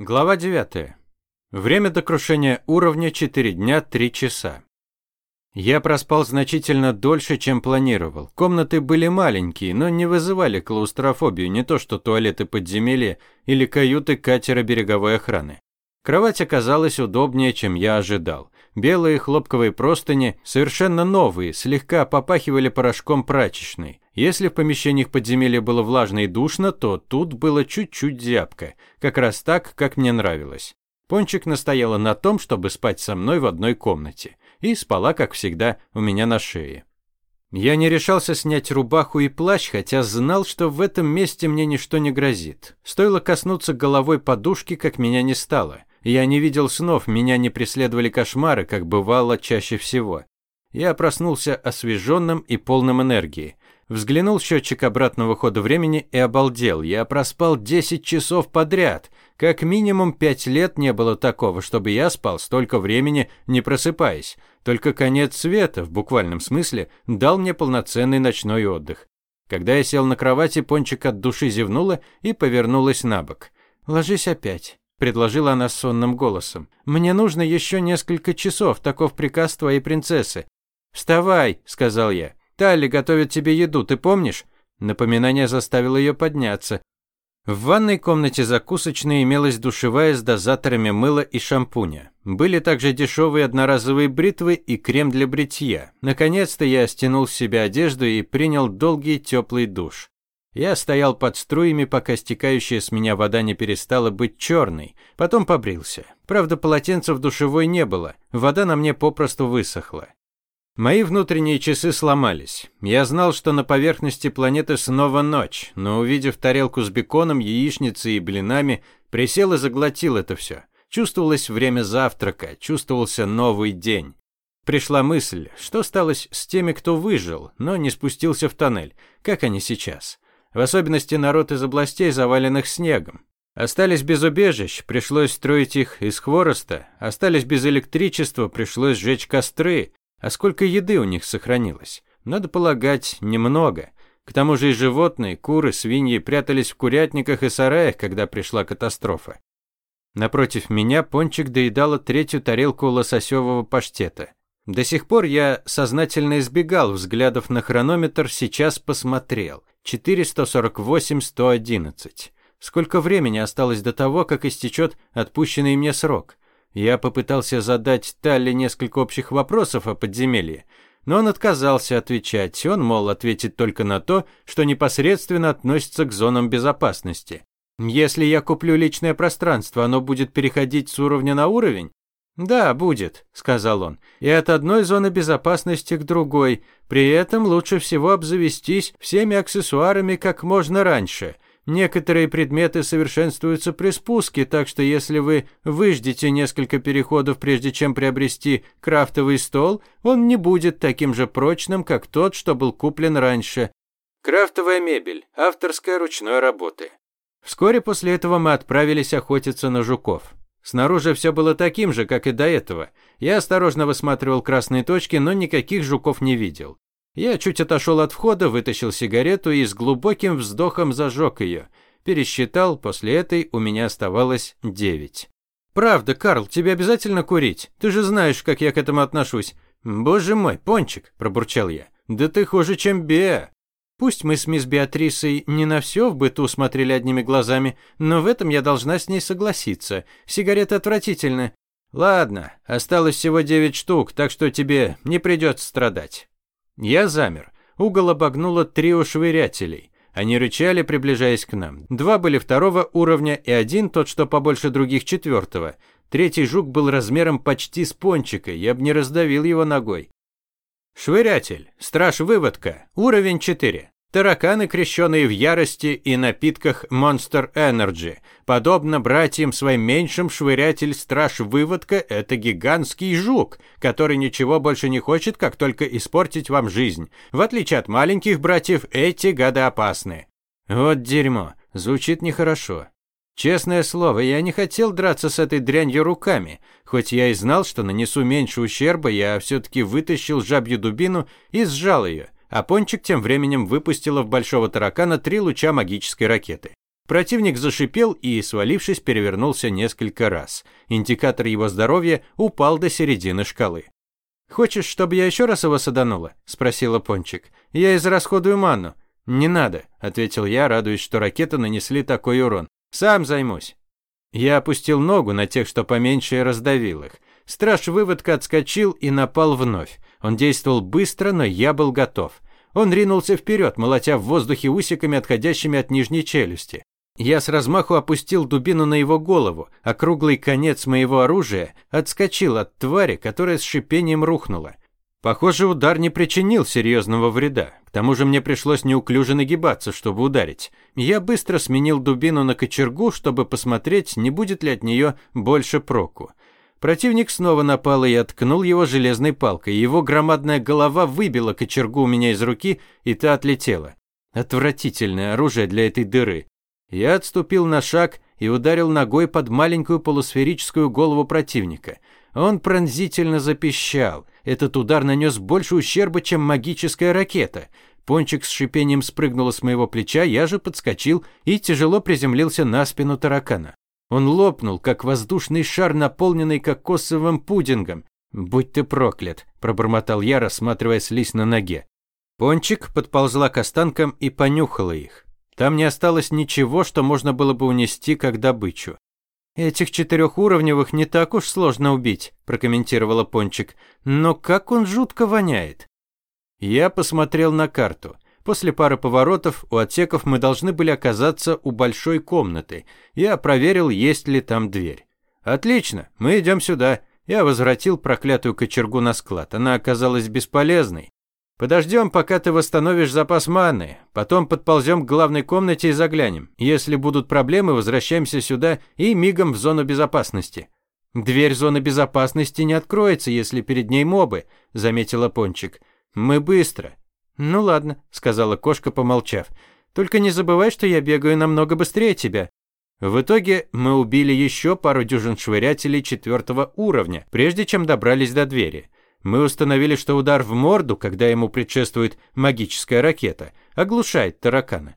Глава 9. Время до крушения уровня 4 дня 3 часа. Я проспал значительно дольше, чем планировал. Комнаты были маленькие, но не вызывали клаустрофобию, не то что туалеты подземелья или каюты катера береговой охраны. Кровать оказалась удобнее, чем я ожидал. Белые хлопковые простыни, совершенно новые, слегка попахивали порошком прачечной. Если в помещениях подземелья было влажно и душно, то тут было чуть-чуть зябко, как раз так, как мне нравилось. Пончик настояла на том, чтобы спать со мной в одной комнате, и спала, как всегда, у меня на шее. Я не решался снять рубаху и плащ, хотя знал, что в этом месте мне ничто не грозит. Стоило коснуться головой подушки, как меня не стало. Я не видел снов, меня не преследовали кошмары, как бывало чаще всего. Я проснулся освеженным и полным энергии. Взглянул счетчик обратного хода времени и обалдел. Я проспал 10 часов подряд. Как минимум 5 лет не было такого, чтобы я спал столько времени, не просыпаясь. Только конец света, в буквальном смысле, дал мне полноценный ночной отдых. Когда я сел на кровати, Пончик от души зевнула и повернулась на бок. «Ложись опять», – предложила она сонным голосом. «Мне нужно еще несколько часов, таков приказ твоей принцессы». «Вставай», – сказал я. Талли готовит тебе еду, ты помнишь?» Напоминание заставило ее подняться. В ванной комнате закусочной имелась душевая с дозаторами мыла и шампуня. Были также дешевые одноразовые бритвы и крем для бритья. Наконец-то я стянул с себя одежду и принял долгий теплый душ. Я стоял под струями, пока стекающая с меня вода не перестала быть черной. Потом побрился. Правда, полотенца в душевой не было. Вода на мне попросту высохла. Мои внутренние часы сломались. Я знал, что на поверхности планеты снова ночь, но увидев тарелку с беконом, яичницей и блинами, присел и заглотил это все. Чувствовалось время завтрака, чувствовался новый день. Пришла мысль, что стало с теми, кто выжил, но не спустился в тоннель. Как они сейчас? В особенности народ из областей, заваленных снегом. Остались без убежищ, пришлось строить их из хвороста. Остались без электричества, пришлось сжечь костры. А сколько еды у них сохранилось? Надо полагать, немного. К тому же и животные, куры, свиньи прятались в курятниках и сараях, когда пришла катастрофа. Напротив меня Пончик доедала третью тарелку лососевого паштета. До сих пор я сознательно избегал взглядов на хронометр, сейчас посмотрел. 448-111. Сколько времени осталось до того, как истечет отпущенный мне срок? Я попытался задать Талли несколько общих вопросов о подземелье, но он отказался отвечать. Он, мол, ответит только на то, что непосредственно относится к зонам безопасности. Если я куплю личное пространство, оно будет переходить с уровня на уровень? Да, будет, сказал он. И от одной зоны безопасности к другой. При этом лучше всего обзавестись всеми аксессуарами как можно раньше – Некоторые предметы совершенствуются при спуске, так что если вы выждете несколько переходов, прежде чем приобрести крафтовый стол, он не будет таким же прочным, как тот, что был куплен раньше. Крафтовая мебель. Авторская ручной работы. Вскоре после этого мы отправились охотиться на жуков. Снаружи все было таким же, как и до этого. Я осторожно высматривал красные точки, но никаких жуков не видел. Я чуть отошел от входа, вытащил сигарету и с глубоким вздохом зажег ее. Пересчитал, после этой у меня оставалось девять. «Правда, Карл, тебе обязательно курить? Ты же знаешь, как я к этому отношусь». «Боже мой, Пончик!» – пробурчал я. «Да ты хуже, чем Беа!» Пусть мы с мисс Беатрисой не на все в быту смотрели одними глазами, но в этом я должна с ней согласиться. Сигареты отвратительны. Ладно, осталось всего девять штук, так что тебе не придется страдать. Я замер. Угол обогнуло трио швырятелей. Они рычали, приближаясь к нам. Два были второго уровня и один, тот, что побольше других, четвертого. Третий жук был размером почти с пончика, я бы не раздавил его ногой. Швырятель. Страж-выводка. Уровень 4. Тараканы, крещенные в ярости и напитках Monster Energy. Подобно братьям своим меньшим, швырятель страж-выводка – это гигантский жук, который ничего больше не хочет, как только испортить вам жизнь. В отличие от маленьких братьев, эти гады опасны. Вот дерьмо. Звучит нехорошо. Честное слово, я не хотел драться с этой дрянью руками. Хоть я и знал, что нанесу меньше ущерба, я все-таки вытащил жабью дубину и сжал ее – а Пончик тем временем выпустила в большого таракана три луча магической ракеты. Противник зашипел и, свалившись, перевернулся несколько раз. Индикатор его здоровья упал до середины шкалы. «Хочешь, чтобы я еще раз его саданула?» – спросила Пончик. «Я израсходую ману». «Не надо», – ответил я, радуясь, что ракеты нанесли такой урон. «Сам займусь». Я опустил ногу на тех, что поменьше, и раздавил их. Страж выводка отскочил и напал вновь. Он действовал быстро, но я был готов. Он ринулся вперед, молотя в воздухе усиками, отходящими от нижней челюсти. Я с размаху опустил дубину на его голову, а круглый конец моего оружия отскочил от твари, которая с шипением рухнула. Похоже, удар не причинил серьезного вреда. К тому же мне пришлось неуклюже нагибаться, чтобы ударить. Я быстро сменил дубину на кочергу, чтобы посмотреть, не будет ли от нее больше проку. Противник снова напал, и я ткнул его железной палкой. Его громадная голова выбила кочергу у меня из руки, и та отлетела. Отвратительное оружие для этой дыры. Я отступил на шаг и ударил ногой под маленькую полусферическую голову противника. Он пронзительно запищал. Этот удар нанес больше ущерба, чем магическая ракета. Пончик с шипением спрыгнул с моего плеча, я же подскочил и тяжело приземлился на спину таракана. Он лопнул, как воздушный шар, наполненный кокосовым пудингом. «Будь ты проклят», – пробормотал я, рассматривая слизь на ноге. Пончик подползла к останкам и понюхала их. Там не осталось ничего, что можно было бы унести как добычу. «Этих четырехуровневых не так уж сложно убить», – прокомментировала Пончик. «Но как он жутко воняет». Я посмотрел на карту. После пары поворотов у отсеков мы должны были оказаться у большой комнаты. Я проверил, есть ли там дверь. «Отлично, мы идем сюда». Я возвратил проклятую кочергу на склад. Она оказалась бесполезной. Подождем, пока ты восстановишь запас маны. Потом подползем к главной комнате и заглянем. Если будут проблемы, возвращаемся сюда и мигом в зону безопасности. Дверь зоны безопасности не откроется, если перед ней мобы, заметила Пончик. Мы быстро. Ну ладно, сказала кошка, помолчав. Только не забывай, что я бегаю намного быстрее тебя. В итоге мы убили еще пару дюжин швырятелей четвертого уровня, прежде чем добрались до двери. Мы установили, что удар в морду, когда ему предшествует магическая ракета, оглушает таракана.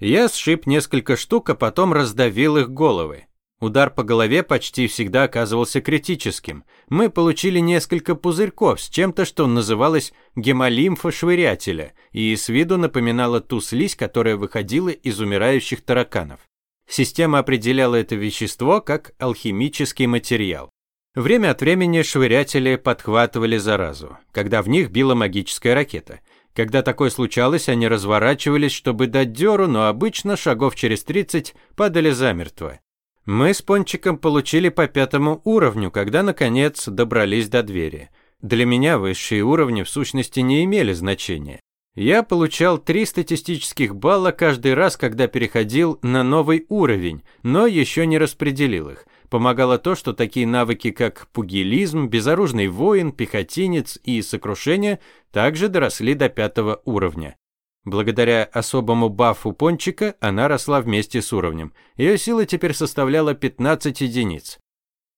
Я сшиб несколько штук, а потом раздавил их головы. Удар по голове почти всегда оказывался критическим. Мы получили несколько пузырьков с чем-то, что называлось гемолимфа швырятеля, и с виду напоминала ту слизь, которая выходила из умирающих тараканов. Система определяла это вещество как алхимический материал. Время от времени швырятели подхватывали заразу, когда в них била магическая ракета. Когда такое случалось, они разворачивались, чтобы дать дёру, но обычно шагов через 30 падали замертво. Мы с Пончиком получили по пятому уровню, когда, наконец, добрались до двери. Для меня высшие уровни в сущности не имели значения. Я получал три статистических балла каждый раз, когда переходил на новый уровень, но еще не распределил их – Помогало то, что такие навыки, как пугилизм, безоружный воин, пехотинец и сокрушение, также доросли до пятого уровня. Благодаря особому бафу пончика она росла вместе с уровнем. Ее сила теперь составляла 15 единиц.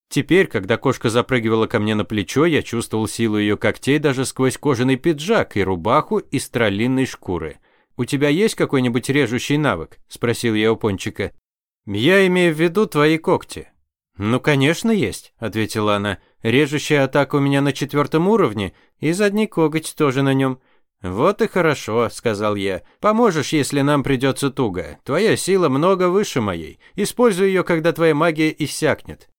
Теперь, когда кошка запрыгивала ко мне на плечо, я чувствовал силу ее когтей даже сквозь кожаный пиджак и рубаху из троллинной шкуры. «У тебя есть какой-нибудь режущий навык?» – спросил я у пончика. «Я имею в виду твои когти. «Ну, конечно, есть», – ответила она. «Режущая атака у меня на четвертом уровне, и задний коготь тоже на нем». «Вот и хорошо», – сказал я. «Поможешь, если нам придется туго. Твоя сила много выше моей. Используй ее, когда твоя магия иссякнет».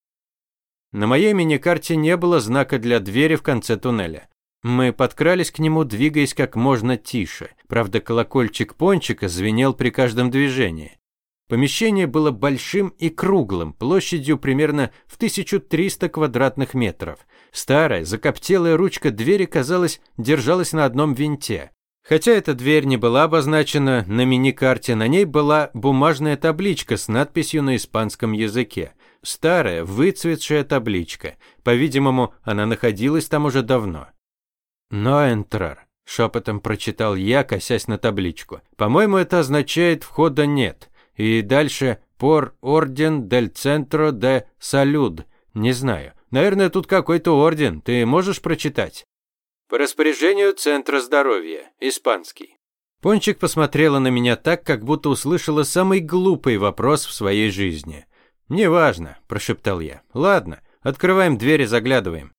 На моей миникарте не было знака для двери в конце туннеля. Мы подкрались к нему, двигаясь как можно тише. Правда, колокольчик пончика звенел при каждом движении. Помещение было большим и круглым, площадью примерно в 1300 квадратных метров. Старая, закоптелая ручка двери, казалось, держалась на одном винте. Хотя эта дверь не была обозначена на мини-карте, на ней была бумажная табличка с надписью на испанском языке. Старая, выцветшая табличка. По-видимому, она находилась там уже давно. «Но энтрар», – шепотом прочитал я, косясь на табличку. «По-моему, это означает «входа нет». И дальше «Por Orden del Centro de Salud». Не знаю. Наверное, тут какой-то орден. Ты можешь прочитать? По распоряжению Центра здоровья. Испанский. Пончик посмотрела на меня так, как будто услышала самый глупый вопрос в своей жизни. «Неважно», – прошептал я. «Ладно, открываем дверь и заглядываем».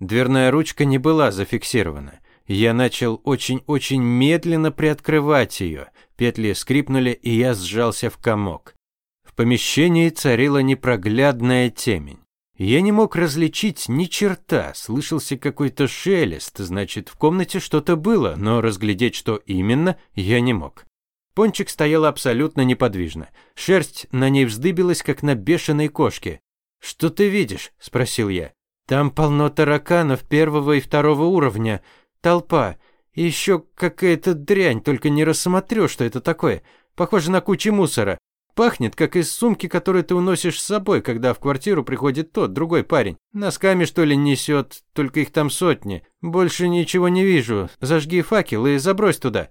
Дверная ручка не была зафиксирована. Я начал очень-очень медленно приоткрывать ее. Петли скрипнули, и я сжался в комок. В помещении царила непроглядная темень. Я не мог различить ни черта, слышался какой-то шелест, значит, в комнате что-то было, но разглядеть, что именно, я не мог. Пончик стоял абсолютно неподвижно. Шерсть на ней вздыбилась, как на бешеной кошке. «Что ты видишь?» – спросил я. «Там полно тараканов первого и второго уровня. Толпа. И еще какая-то дрянь, только не рассмотрю, что это такое. Похоже на кучу мусора. Пахнет, как из сумки, которую ты уносишь с собой, когда в квартиру приходит тот, другой парень. Носками, что ли, несет, только их там сотни. Больше ничего не вижу. Зажги факел и забрось туда».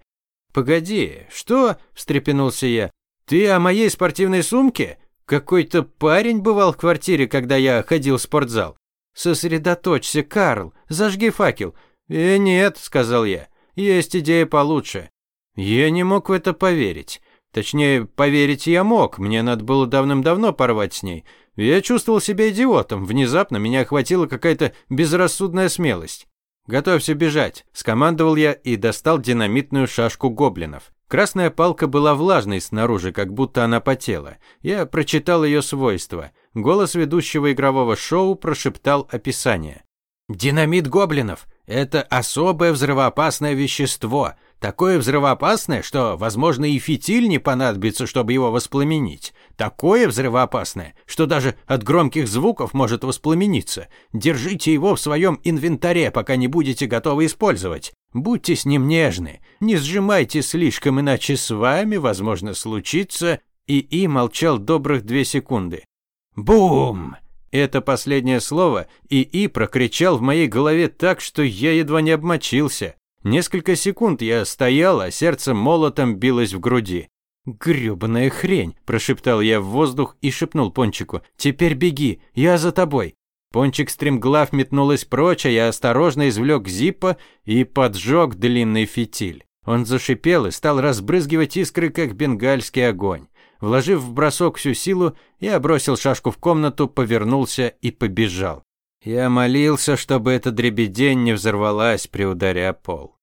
«Погоди, что?» – встрепенулся я. «Ты о моей спортивной сумке? Какой-то парень бывал в квартире, когда я ходил в спортзал. Сосредоточься, Карл, зажги факел». «Э, нет», – сказал я, – «есть идея получше». Я не мог в это поверить. Точнее, поверить я мог, мне надо было давным-давно порвать с ней. Я чувствовал себя идиотом, внезапно меня охватила какая-то безрассудная смелость. «Готовься бежать», – скомандовал я и достал динамитную шашку гоблинов. Красная палка была влажной снаружи, как будто она потела. Я прочитал ее свойства. Голос ведущего игрового шоу прошептал описание. «Динамит гоблинов – это особое взрывоопасное вещество – Такое взрывоопасное, что, возможно, и фитиль не понадобится, чтобы его воспламенить. Такое взрывоопасное, что даже от громких звуков может воспламениться. Держите его в своем инвентаре, пока не будете готовы использовать. Будьте с ним нежны, не сжимайте слишком, иначе с вами, возможно, случится...» И И молчал добрых две секунды. «Бум!» Это последнее слово И И прокричал в моей голове так, что я едва не обмочился. Несколько секунд я стоял, а сердце молотом билось в груди. «Грёбаная хрень!» – прошептал я в воздух и шепнул Пончику. «Теперь беги, я за тобой!» Пончик стремглав метнулась прочь, а я осторожно извлек зиппа и поджег длинный фитиль. Он зашипел и стал разбрызгивать искры, как бенгальский огонь. Вложив в бросок всю силу, я бросил шашку в комнату, повернулся и побежал. Я молился, чтобы эта дребедень не взорвалась при ударе о пол.